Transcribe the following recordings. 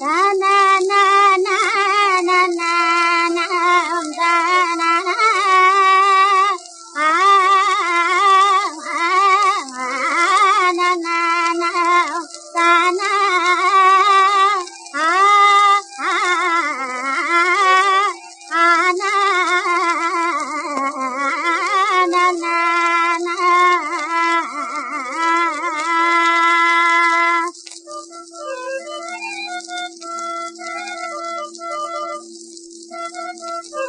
فلا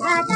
Bye.